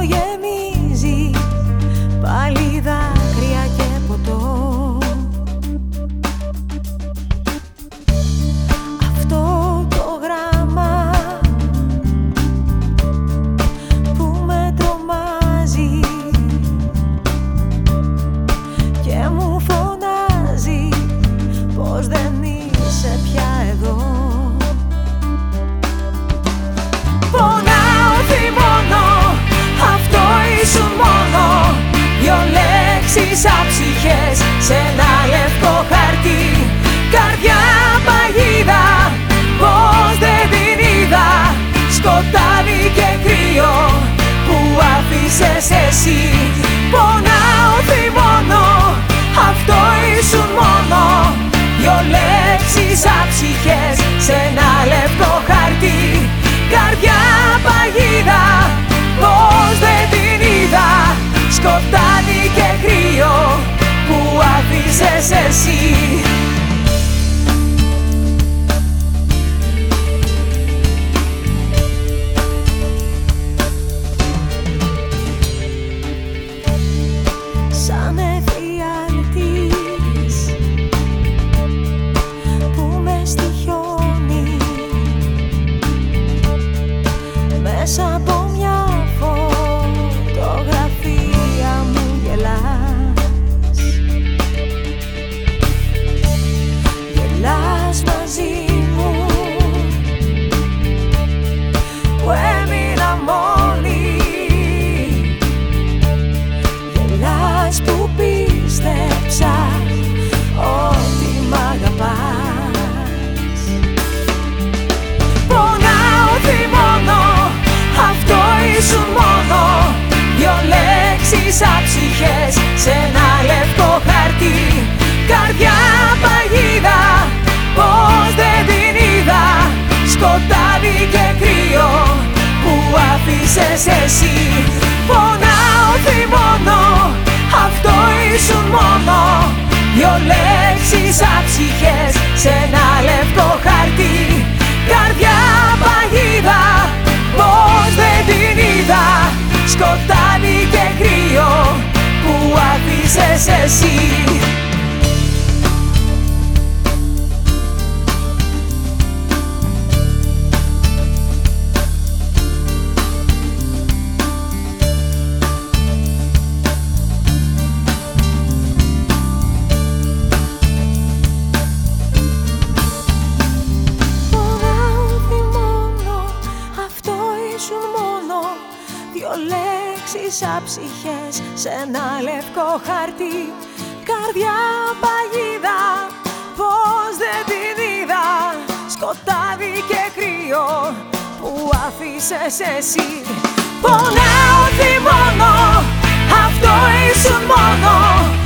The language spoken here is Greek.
γεμίζει. Πάλι δάκρυα μέσα από Sexy. Έζησα σε ένα λευκό χαρτί. Καρδιά παγίδα, πως δεν την είδα. Σκοτάδι και κρύο που άφησες εσύ. Πονάω τι μόνο, αυτό ήσουν μόνο.